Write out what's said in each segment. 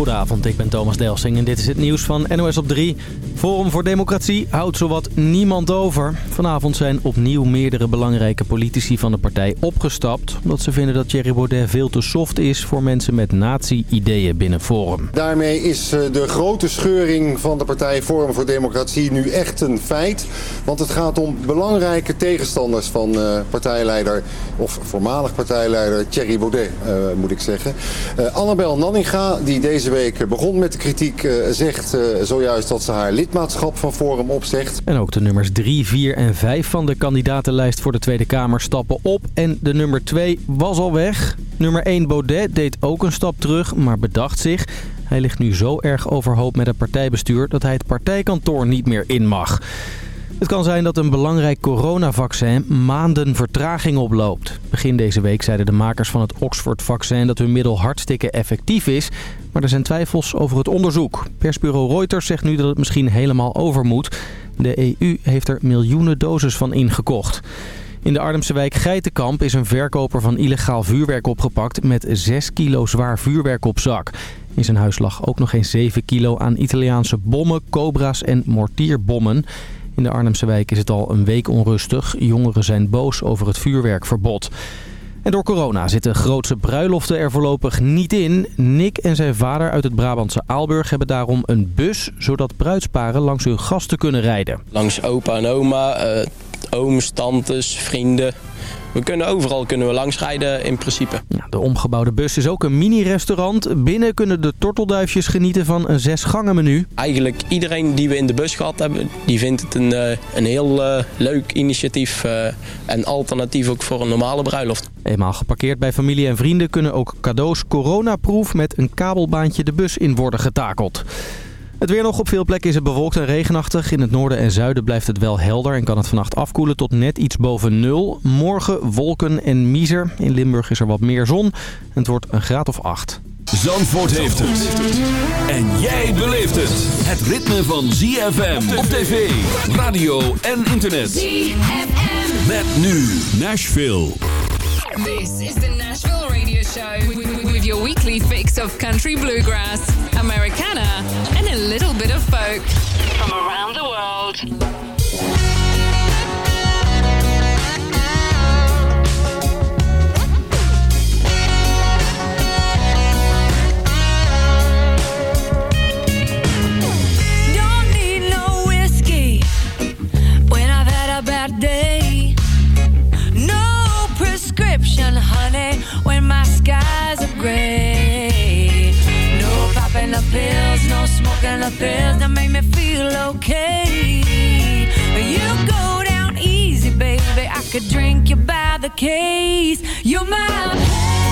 Goedenavond, ik ben Thomas Delsing en dit is het nieuws van NOS op 3. Forum voor Democratie houdt zowat niemand over. Vanavond zijn opnieuw meerdere belangrijke politici van de partij opgestapt... omdat ze vinden dat Thierry Baudet veel te soft is voor mensen met nazi-ideeën binnen Forum. Daarmee is eh, de grote scheuring van de partij Forum voor Democratie nu echt een feit. Want het gaat om belangrijke tegenstanders van uh, partijleider, of voormalig partijleider Thierry Baudet, uh, moet ik zeggen. Annabel Nanninga, die deze week begon met de kritiek, zegt zojuist dat ze haar lidmaatschap van Forum opzegt. En ook de nummers 3, 4 en 5 van de kandidatenlijst voor de Tweede Kamer stappen op. En de nummer 2 was al weg. Nummer 1 Baudet deed ook een stap terug, maar bedacht zich. Hij ligt nu zo erg overhoop met het partijbestuur dat hij het partijkantoor niet meer in mag. Het kan zijn dat een belangrijk coronavaccin maanden vertraging oploopt. Begin deze week zeiden de makers van het Oxford-vaccin dat hun middel hartstikke effectief is. Maar er zijn twijfels over het onderzoek. Persbureau Reuters zegt nu dat het misschien helemaal over moet. De EU heeft er miljoenen doses van ingekocht. In de Arnhemse wijk Geitenkamp is een verkoper van illegaal vuurwerk opgepakt met 6 kilo zwaar vuurwerk op zak. In zijn huis lag ook nog eens 7 kilo aan Italiaanse bommen, cobra's en mortierbommen. In de Arnhemse wijk is het al een week onrustig. Jongeren zijn boos over het vuurwerkverbod. En door corona zitten grootse bruiloften er voorlopig niet in. Nick en zijn vader uit het Brabantse Aalburg hebben daarom een bus... zodat bruidsparen langs hun gasten kunnen rijden. Langs opa en oma, uh, ooms, tantes, vrienden... We kunnen overal kunnen we langsrijden in principe. Ja, de omgebouwde bus is ook een mini-restaurant. Binnen kunnen de tortelduifjes genieten van een zesgangen menu. Eigenlijk iedereen die we in de bus gehad hebben, die vindt het een, uh, een heel uh, leuk initiatief. Uh, en alternatief ook voor een normale bruiloft. Eenmaal geparkeerd bij familie en vrienden kunnen ook cadeaus coronaproof met een kabelbaantje de bus in worden getakeld. Het weer nog op veel plekken is het bewolkt en regenachtig. In het noorden en zuiden blijft het wel helder en kan het vannacht afkoelen tot net iets boven nul. Morgen wolken en miezer. In Limburg is er wat meer zon. Het wordt een graad of acht. Zandvoort heeft het. En jij beleeft het. Het ritme van ZFM op tv, radio en internet. ZFM. Met nu Nashville. This is the Nashville Radio Show with your weekly fix of country bluegrass, little bit of folk from around the world. No smoking the that make me feel okay. You go down easy, baby. I could drink you by the case. You're my.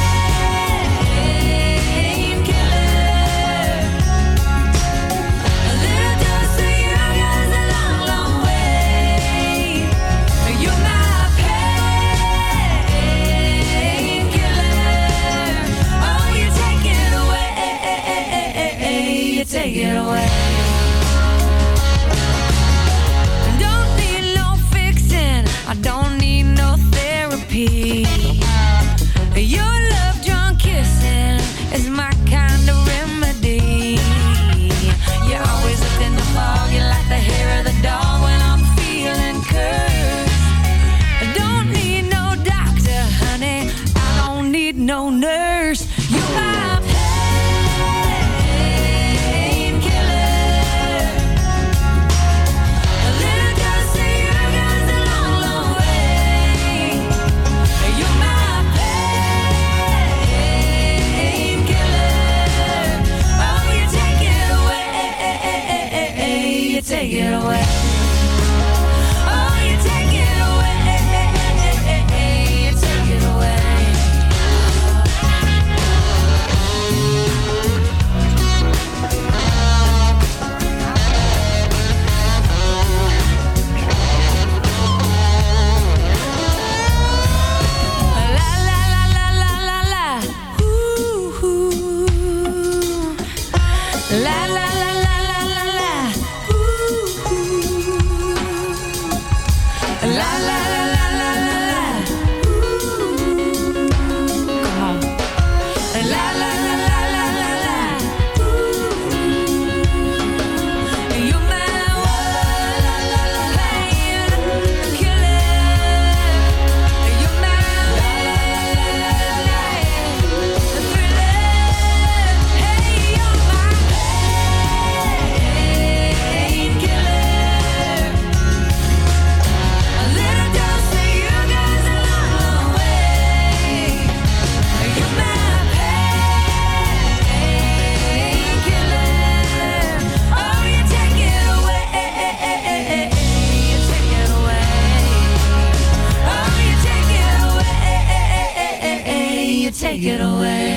get away.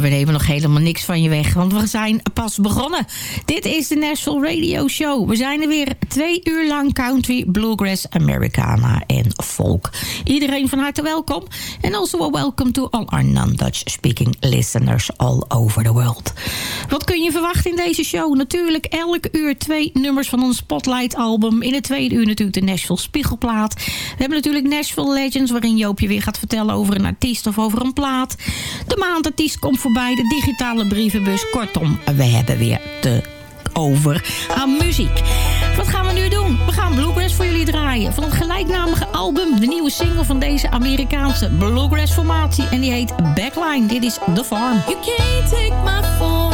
We nemen nog helemaal niks van je weg. Want we zijn pas begonnen. Dit is de National Radio Show. We zijn er weer twee uur lang country, bluegrass, Americana en folk. Iedereen van harte welkom. En also a welcome to all our non-Dutch speaking listeners all over the world. Wat kun je verwachten in deze show? Natuurlijk elk uur twee nummers van ons Spotlight album. In het tweede uur natuurlijk de Nashville Spiegelplaat. We hebben natuurlijk Nashville Legends... waarin Joopje weer gaat vertellen over een artiest of over een plaat. De maandartiest komt voorbij, de digitale brievenbus. Kortom, we hebben weer te over aan muziek. Wat gaan we nu doen? We gaan Bluegrass voor jullie draaien. Van het gelijknamige album, de nieuwe single van deze Amerikaanse Bluegrass formatie. En die heet Backline. Dit is The Farm. You can't take my form,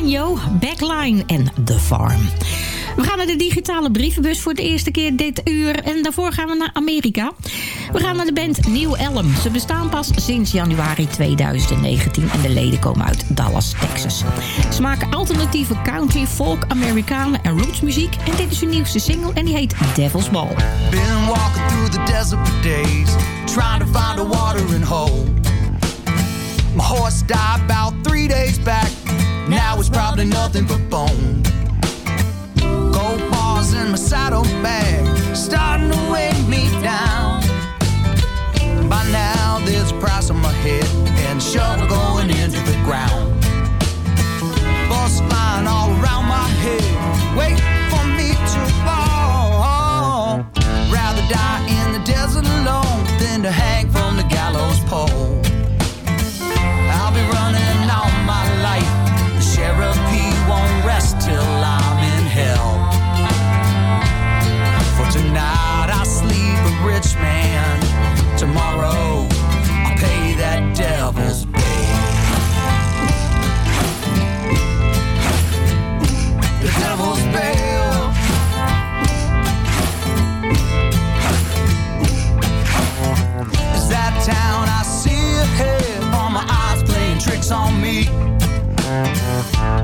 Banjo, Backline en The Farm. We gaan naar de digitale brievenbus voor de eerste keer dit uur. En daarvoor gaan we naar Amerika. We gaan naar de band New Elm. Ze bestaan pas sinds januari 2019 en de leden komen uit Dallas, Texas. Ze maken alternatieve country, folk, Amerikanen en rootsmuziek. En dit is hun nieuwste single en die heet Devil's Ball. Been walking through the desert days, trying to find a watering hole. My horse died about three days back. Now it's probably nothing but bone. Gold bars in my saddlebag, starting to weigh me down. By now, there's a price on my head and shovel going me.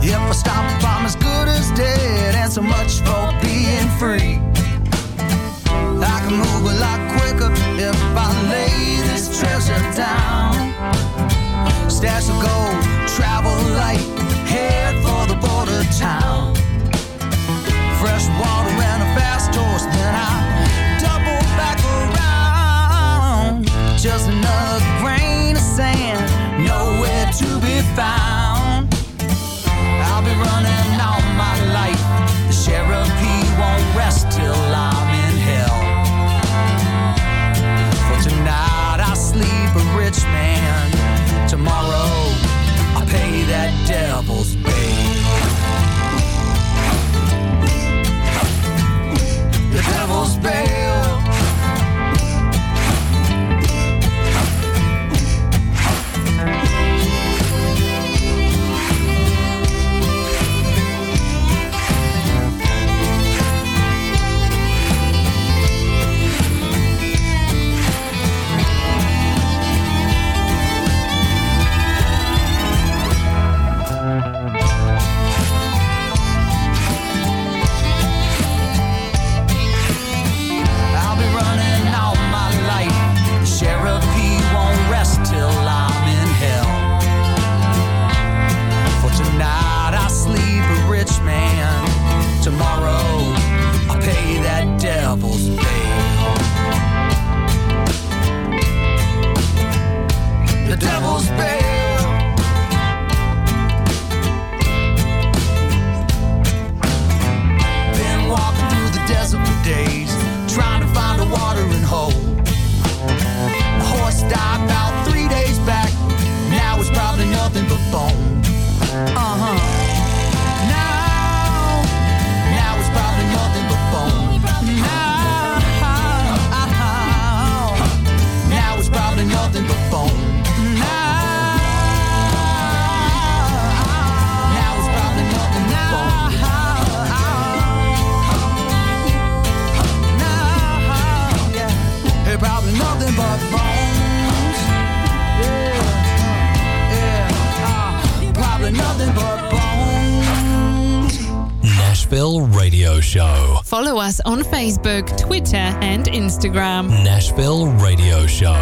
If I stop, I'm as good as dead, and so much for being free. I can move a lot quicker if I lay this treasure down. Stash of gold, travel light days. us on Facebook, Twitter, and Instagram. Nashville Radio Show.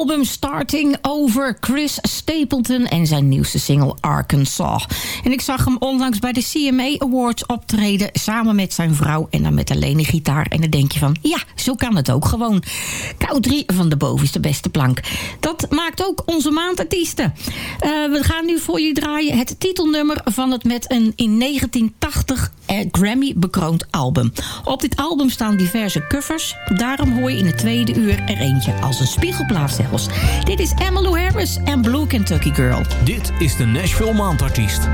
Album Starting Chris Stapleton en zijn nieuwste single Arkansas. En ik zag hem onlangs bij de CMA Awards optreden... samen met zijn vrouw en dan met alleen een gitaar. En dan denk je van, ja, zo kan het ook gewoon. Country van de bovenste beste plank. Dat maakt ook onze maandartiesten. Uh, we gaan nu voor je draaien het titelnummer van het met een in 1980 Grammy bekroond album. Op dit album staan diverse covers. Daarom hoor je in het tweede uur er eentje als een spiegelplaat zelfs. Dit is Emmylou Harris en Blue Kentucky Girl. Dit is de Nashville Maandartiest.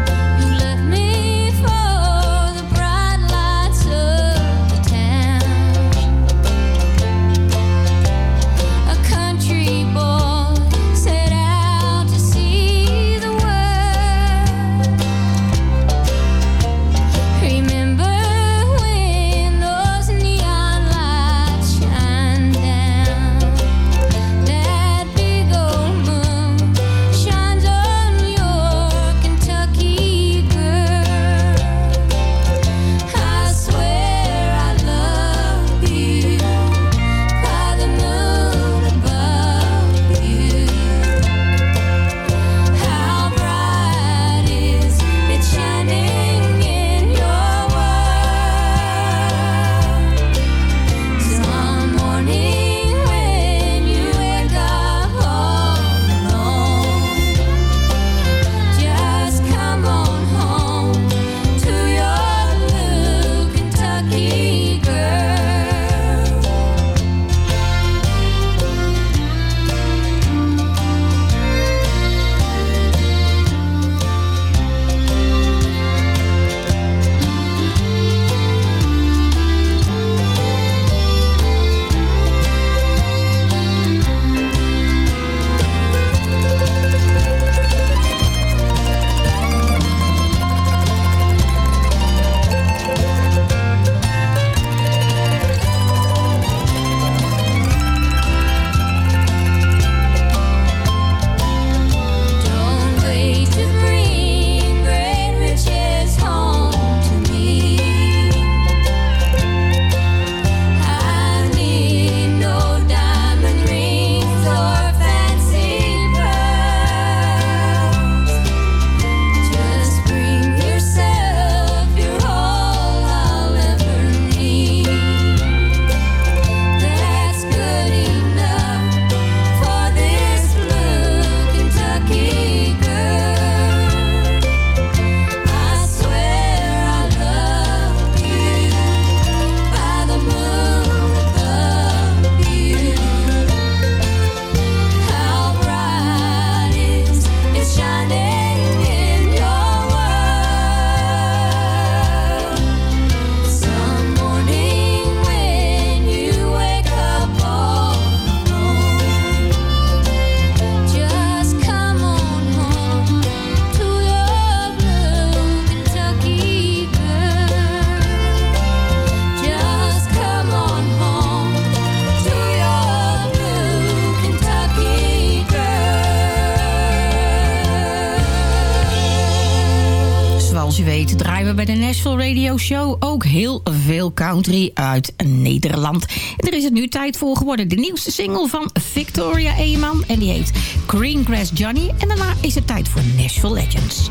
Country uit Nederland. En er is het nu tijd voor geworden. De nieuwste single van Victoria Eeman. En die heet Greengrass Johnny. En daarna is het tijd voor Nashville Legends.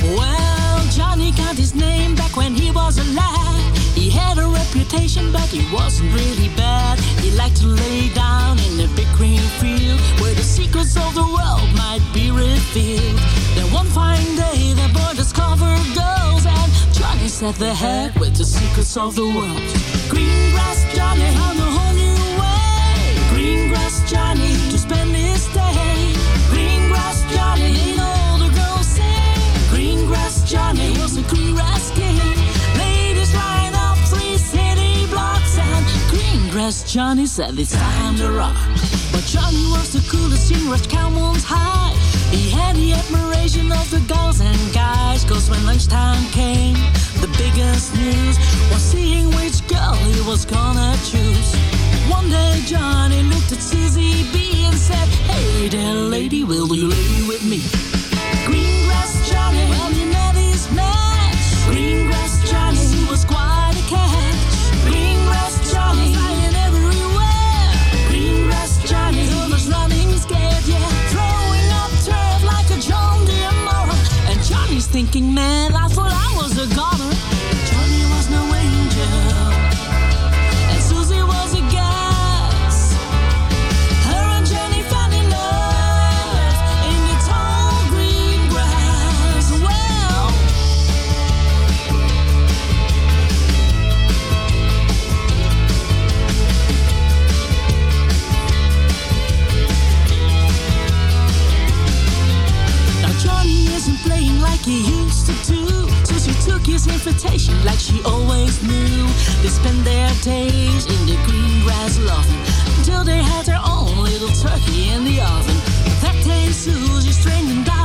Well, Johnny got his name back when he was alive. He had a reputation, but he wasn't really bad. He liked to lay down in the big green field where the secrets of the world might be revealed. Then one fine day, the boy discovered girls, and Johnny set the head with the secrets of the world. Greengrass Johnny found a whole new way. Greengrass Johnny to spend his day. Greengrass Johnny made all the girls sing. Greengrass Johnny was a greengrass king. Ladies line up three city blocks and Greengrass Johnny said it's time to rock. But Johnny was the coolest in Red Cowman's High. He had the admiration of the girls and guys. Cause when lunchtime came, the biggest news was seeing which girl he was gonna choose. One day Johnny looked at Susie B and said, Hey there, lady, will you lay with me? Green Grass Johnny, well you met his match. Greengrass Johnny, he was quite a catch. Greengrass Johnny, flying everywhere. Greengrass Johnny, he was running scared, yeah, throwing up turf like a John Deere mower. And Johnny's thinking, man, I thought. He used to do. She took his invitation like she always knew. They spent their days in the green grass loft until they had their own little turkey in the oven. That day, Susie straightened out the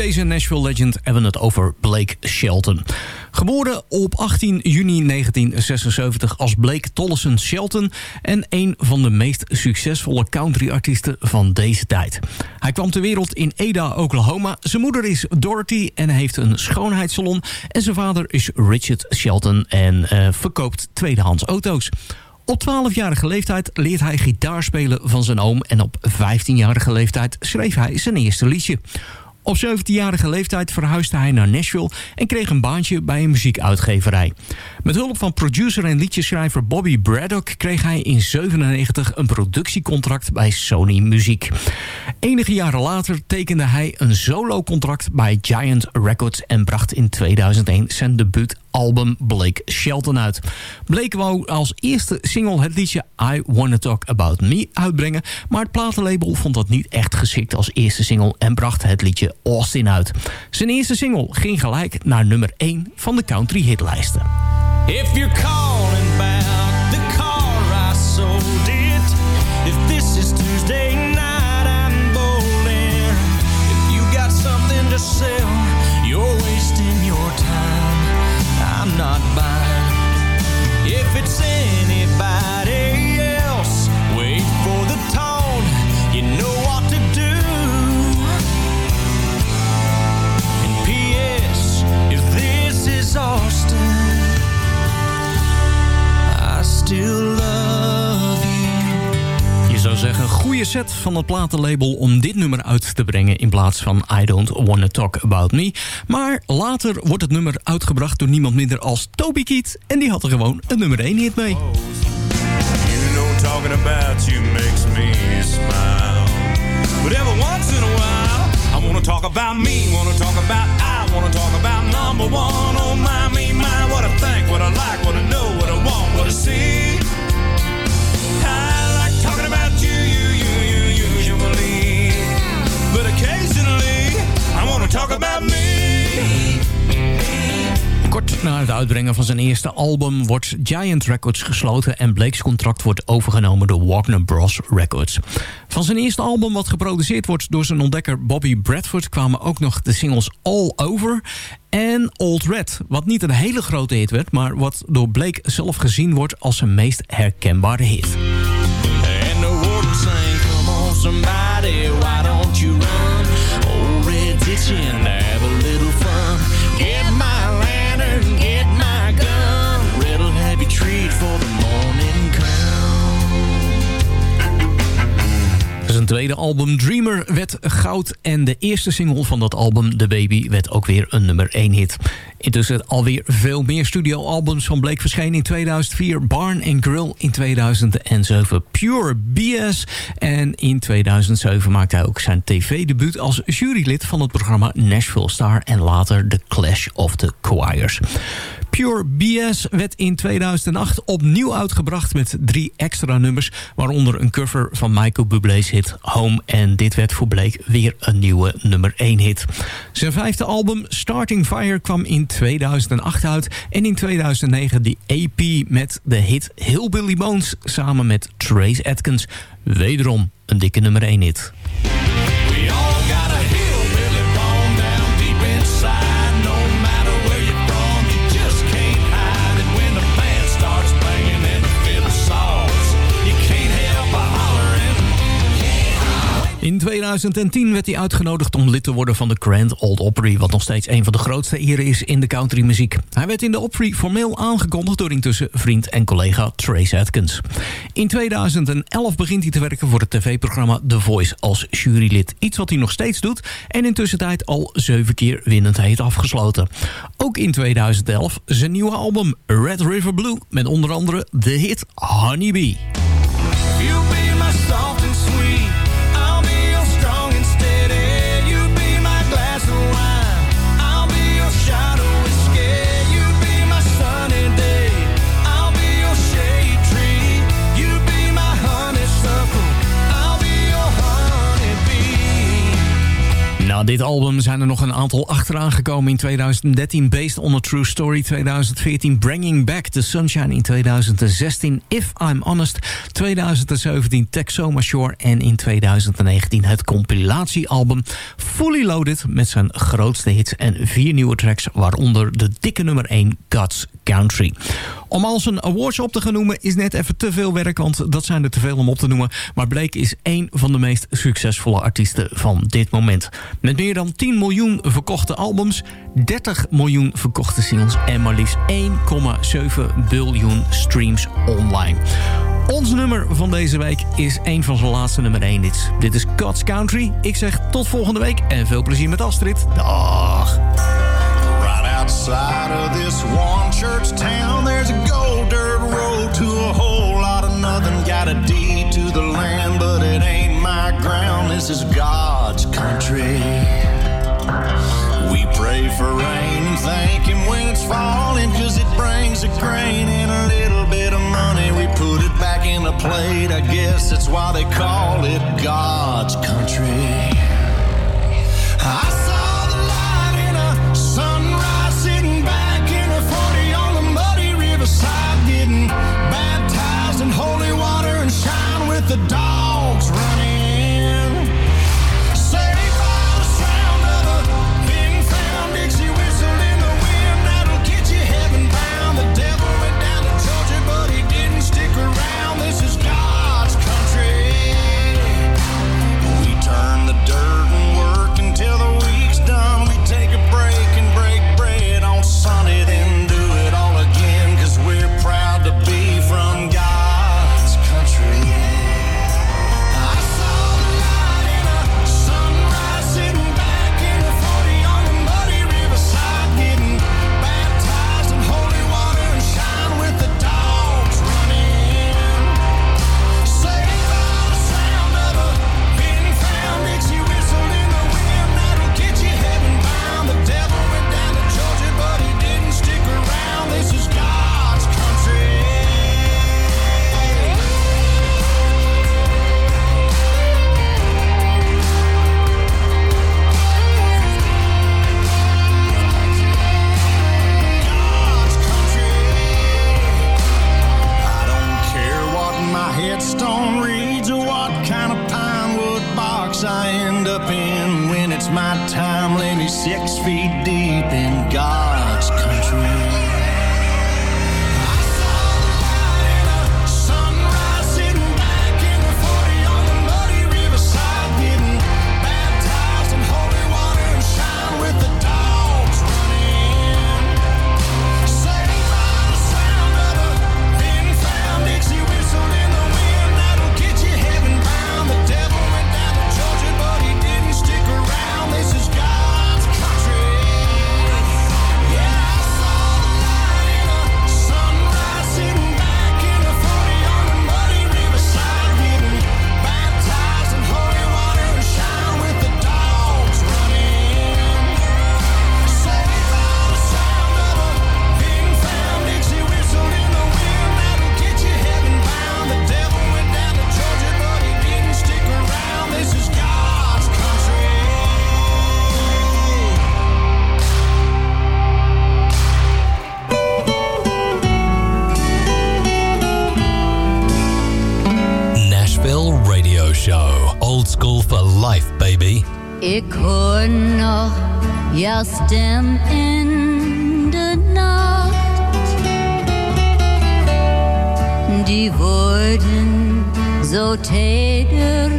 deze Nashville Legend hebben we het over Blake Shelton. Geboren op 18 juni 1976 als Blake Tollison Shelton... en een van de meest succesvolle countryartiesten van deze tijd. Hij kwam ter wereld in Ada, Oklahoma. Zijn moeder is Dorothy en heeft een schoonheidssalon. En zijn vader is Richard Shelton en eh, verkoopt tweedehands auto's. Op 12-jarige leeftijd leert hij gitaar spelen van zijn oom... en op 15-jarige leeftijd schreef hij zijn eerste liedje. Op 17-jarige leeftijd verhuisde hij naar Nashville... en kreeg een baantje bij een muziekuitgeverij. Met hulp van producer en liedjeschrijver Bobby Braddock... kreeg hij in 97 een productiecontract bij Sony Muziek. Enige jaren later tekende hij een solo-contract bij Giant Records... en bracht in 2001 zijn debuutalbum Blake Shelton uit. Blake wou als eerste single het liedje I Wanna Talk About Me uitbrengen... maar het platenlabel vond dat niet echt geschikt als eerste single... en bracht het liedje Austin uit. Zijn eerste single ging gelijk naar nummer 1 van de country hitlijsten. If you're calling goede set van het platenlabel om dit nummer uit te brengen... in plaats van I Don't Wanna Talk About Me. Maar later wordt het nummer uitgebracht door niemand minder als Toby Keith... en die had er gewoon een nummer 1 hit mee. You know talking about you makes me smile. But every once in a while, I wanna talk about me, wanna talk about I, wanna talk about number one. Oh my, me, my, what I think, what I like, what I know, what I want, what I see. Talk about me. Kort na het uitbrengen van zijn eerste album wordt Giant Records gesloten... en Blake's contract wordt overgenomen door Warner Bros. Records. Van zijn eerste album, wat geproduceerd wordt door zijn ontdekker Bobby Bradford... kwamen ook nog de singles All Over en Old Red. Wat niet een hele grote hit werd, maar wat door Blake zelf gezien wordt... als zijn meest herkenbare hit. And the tweede album Dreamer werd goud en de eerste single van dat album The Baby werd ook weer een nummer 1 hit. Intussen alweer veel meer studioalbums van Blake verschenen in 2004, Barn and Grill in 2007, Pure BS en in 2007 maakte hij ook zijn tv-debuut als jurylid van het programma Nashville Star en later The Clash of the Choirs. Pure BS werd in 2008 opnieuw uitgebracht met drie extra nummers... waaronder een cover van Michael Bublé's hit Home... en dit werd voor Blake weer een nieuwe nummer 1 hit. Zijn vijfde album Starting Fire kwam in 2008 uit... en in 2009 die EP met de hit Hillbilly Bones... samen met Trace Atkins. Wederom een dikke nummer 1 hit. 2010 werd hij uitgenodigd om lid te worden van de Grand Old Opry... wat nog steeds een van de grootste eren is in de countrymuziek. Hij werd in de Opry formeel aangekondigd door intussen vriend en collega Trace Atkins. In 2011 begint hij te werken voor het tv-programma The Voice als jurylid. Iets wat hij nog steeds doet en intussen tijd al zeven keer winnend heeft afgesloten. Ook in 2011 zijn nieuwe album Red River Blue... met onder andere de hit Honey Na dit album zijn er nog een aantal achteraan gekomen in 2013. Based on a True Story 2014. Bringing Back the Sunshine in 2016. If I'm Honest 2017. Texoma Shore. En in 2019 het compilatiealbum Fully Loaded. Met zijn grootste hits en vier nieuwe tracks. Waaronder de dikke nummer 1 God's Country. Om al zijn awards op te gaan noemen is net even te veel werk. Want dat zijn er te veel om op te noemen. Maar Blake is één van de meest succesvolle artiesten van dit moment. Met meer dan 10 miljoen verkochte albums, 30 miljoen verkochte singles en maar liefst 1,7 biljoen streams online. Ons nummer van deze week is een van zijn laatste nummer 1 hits. Dit is God's Country. Ik zeg tot volgende week en veel plezier met Astrid. Dag! Right outside of this church town, there's for rain and thank Him when it's falling, cause it brings a grain and a little bit of money. We put it back in the plate, I guess that's why they call it God's country. I saw the light Ik hoor nog jouw stem in de nacht. Die woorden zo teder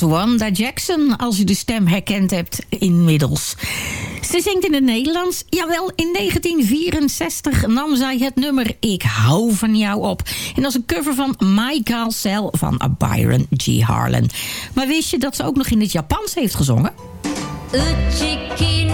was Wanda Jackson, als u de stem herkend hebt inmiddels. Ze zingt in het Nederlands. Jawel, in 1964 nam zij het nummer Ik hou van jou op. En dat is een cover van Michael Cell van Byron G. Harlan. Maar wist je dat ze ook nog in het Japans heeft gezongen? Uchiki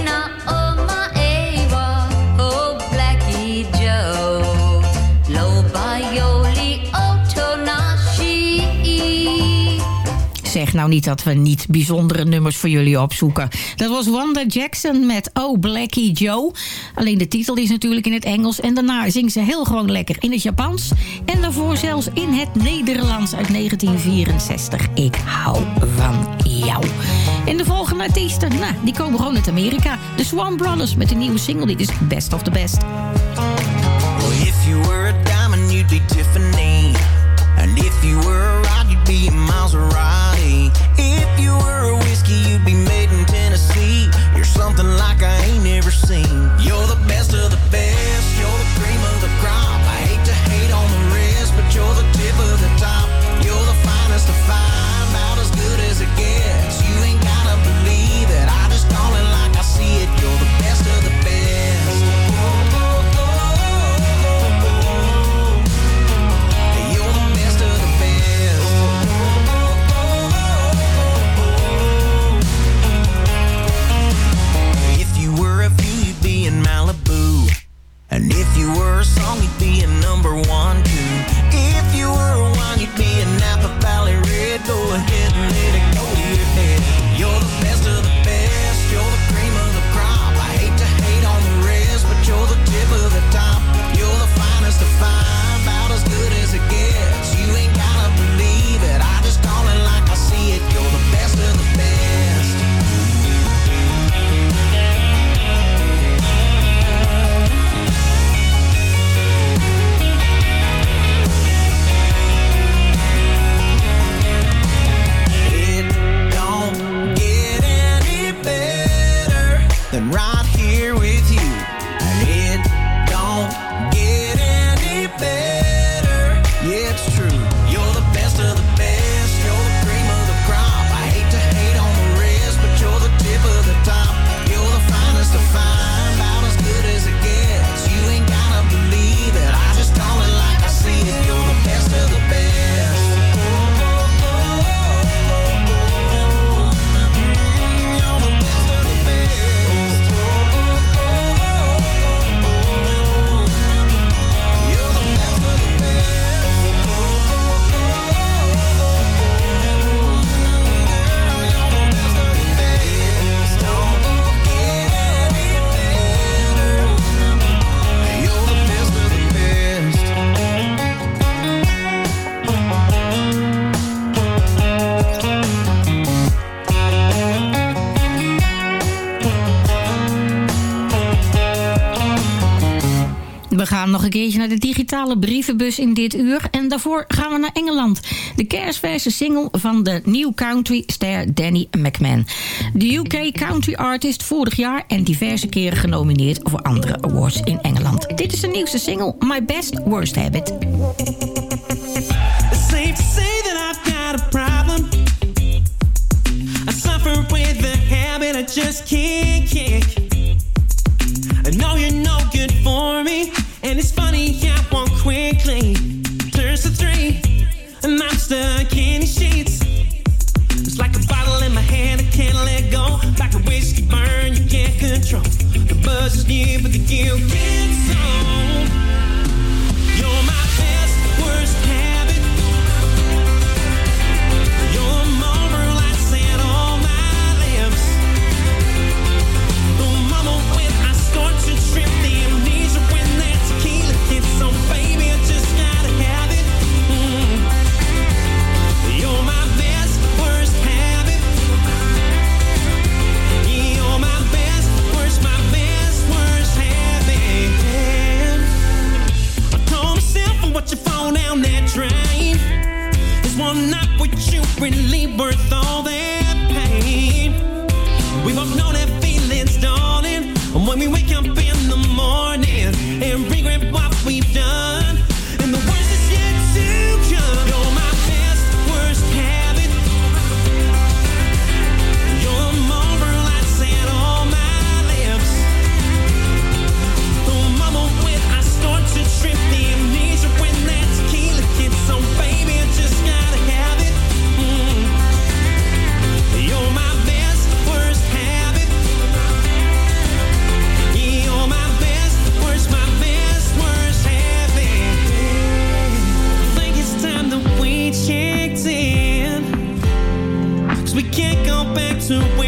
Zeg nou niet dat we niet bijzondere nummers voor jullie opzoeken. Dat was Wanda Jackson met Oh Blackie Joe. Alleen de titel is natuurlijk in het Engels. En daarna zingt ze heel gewoon lekker in het Japans. En daarvoor zelfs in het Nederlands uit 1964. Ik hou van jou. En de volgende artiesten, nou, die komen gewoon uit Amerika. De Swan Brothers met een nieuwe single. Dit is Best of the Best. If you were a diamond, you'd be Tiffany. And if you were keertje naar de digitale brievenbus in dit uur. En daarvoor gaan we naar Engeland. De kerstverse single van de New Country ster Danny McMahon. De UK Country Artist vorig jaar en diverse keren genomineerd voor andere awards in Engeland. Dit is de nieuwste single, My Best Worst Habit. Just new, with you really worth all that pain? We both know that feeling's dawning. When we wake up in to where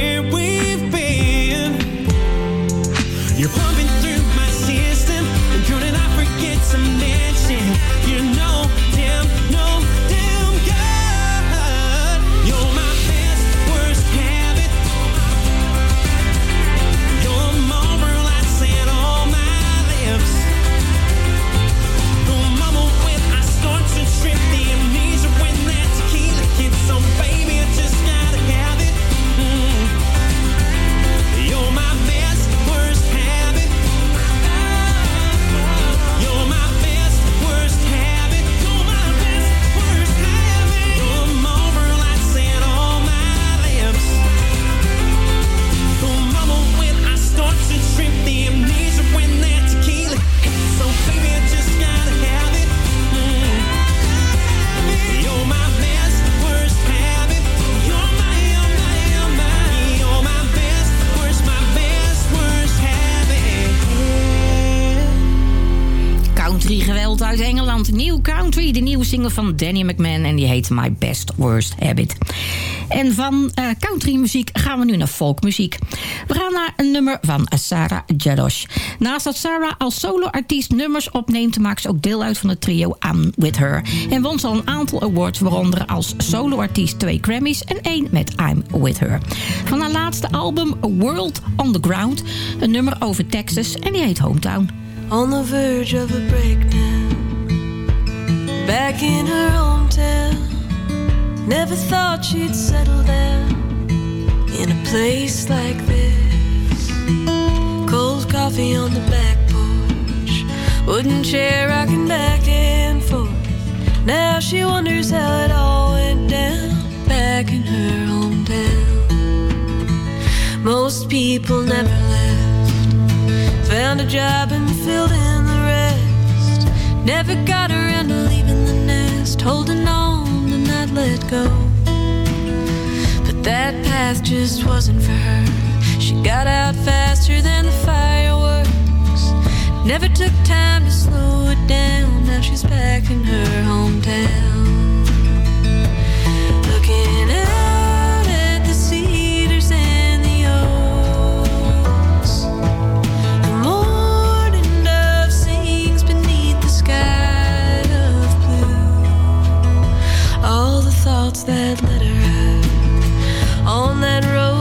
Country geweld uit Engeland. New Country, de nieuwe single van Danny McMahon. En die heet My Best Worst Habit. En van eh, countrymuziek gaan we nu naar folkmuziek. We gaan naar een nummer van Sarah Jadosh. Naast dat Sarah als solo-artiest nummers opneemt... maakt ze ook deel uit van het trio I'm With Her. En won al een aantal awards, waaronder als solo-artiest twee Grammys... en één met I'm With Her. Van haar laatste album World on the Ground... een nummer over Texas en die heet Hometown. On the verge of a breakdown. Back in her hometown, never thought she'd settle down in a place like this. Cold coffee on the back porch, wooden chair rocking back and forth. Now she wonders how it all went down back in her hometown. Most people never left, found a job filled in the rest. Never got around to leaving the nest, holding on to not let go. But that path just wasn't for her. She got out faster than the fireworks. Never took time to slow it down. Now she's back in her hometown. That let her on that road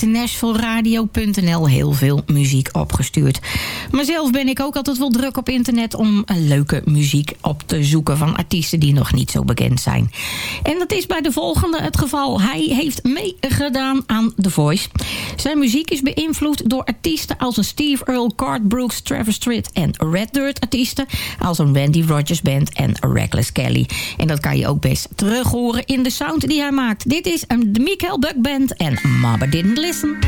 info.nashvilleradio.nl heel veel muziek opgestuurd. Maar zelf ben ik ook altijd wel druk op internet om een leuke muziek op te zoeken van artiesten die nog niet zo bekend zijn. En dat is bij de volgende het geval. Hij heeft meegedaan aan The Voice. Zijn muziek is beïnvloed door artiesten als een Steve Earle, Cart Brooks, Travis Tritt en Red Dirt artiesten. Als een Randy Rogers Band en Reckless Kelly. En dat kan je ook best terug horen in de sound die hij maakt. Dit is een Michael Buck Band en Mama Didn't Listen.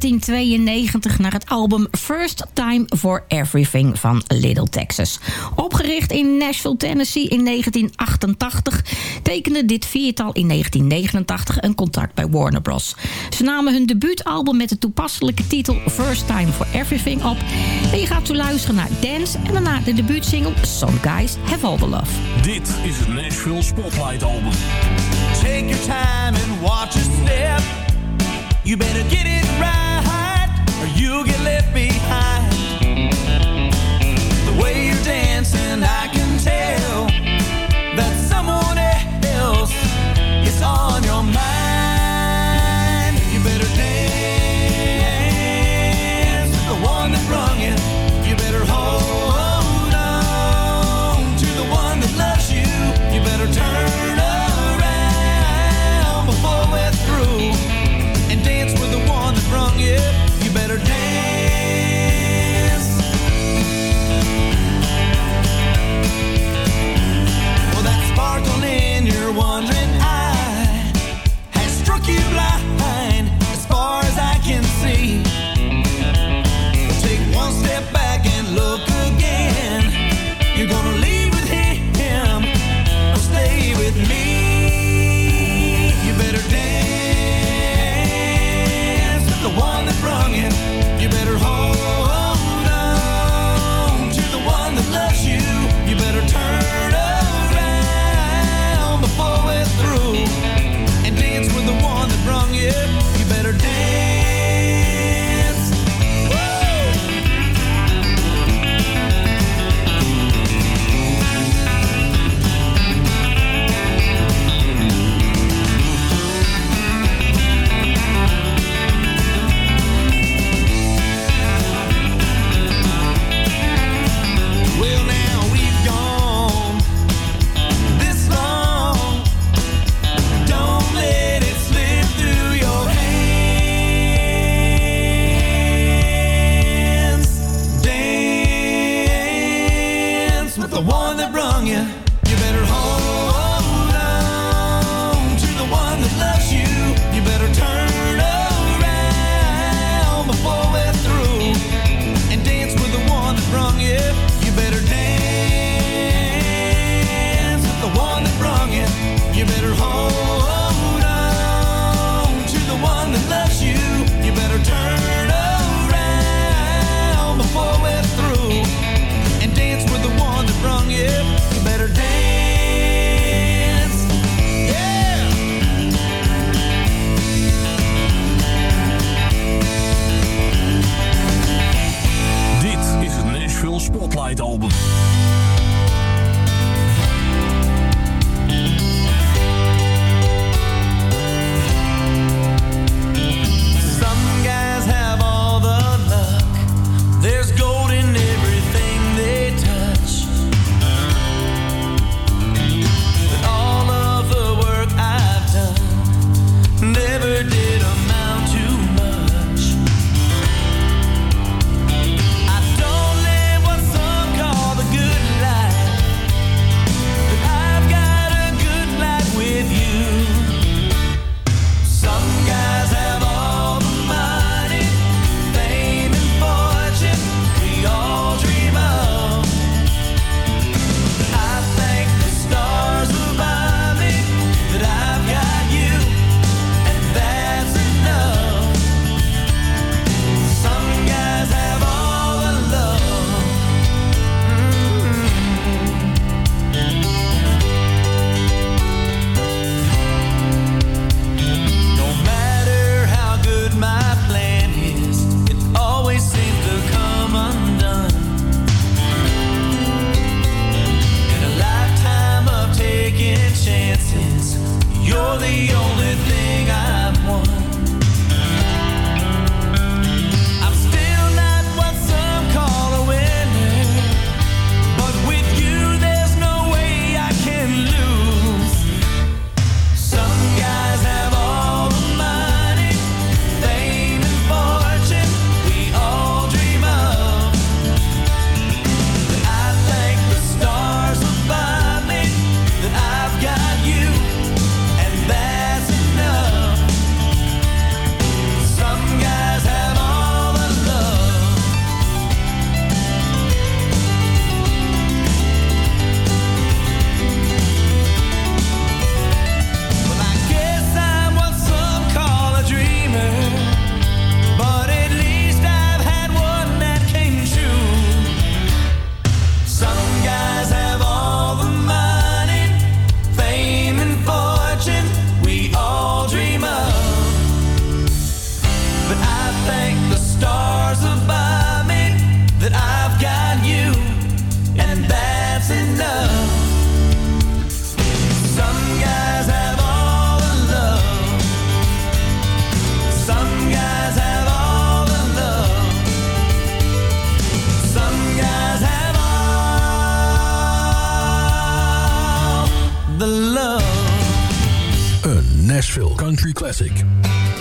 1992, naar het album First Time for Everything van Little Texas. Opgericht in Nashville, Tennessee in 1988... tekende dit viertal in 1989 een contract bij Warner Bros. Ze namen hun debuutalbum met de toepasselijke titel First Time for Everything op. En je gaat zo luisteren naar Dance en daarna de debuutsingle Some Guys Have All The Love. Dit is het Nashville Spotlight Album. Take your time and watch your step. You better get it right, you'll get left behind. Country classic.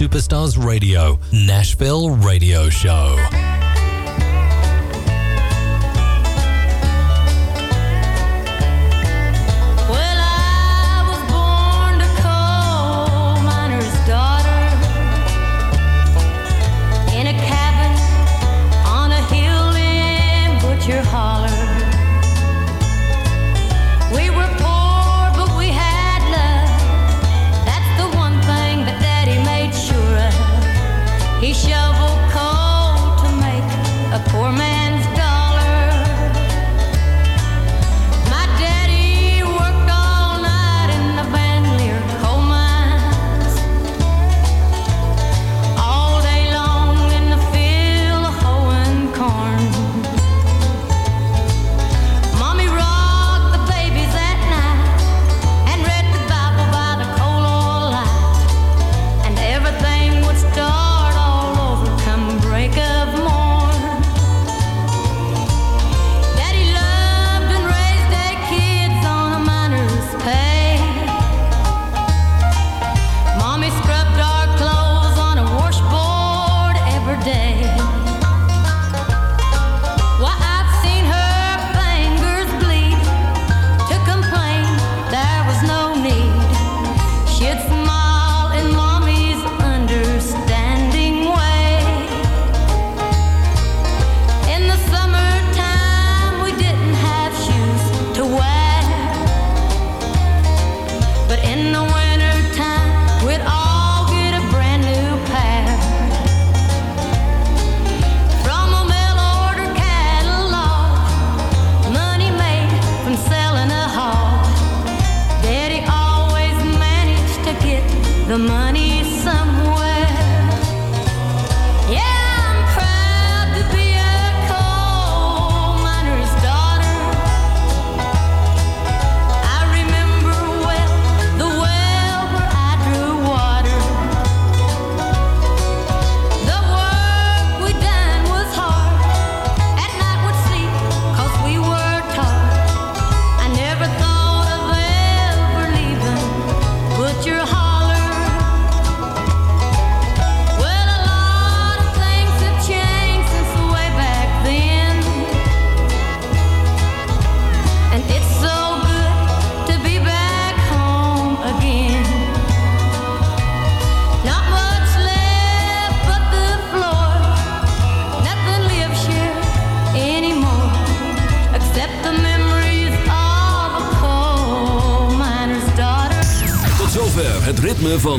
Superstars Radio, Nashville Radio Show.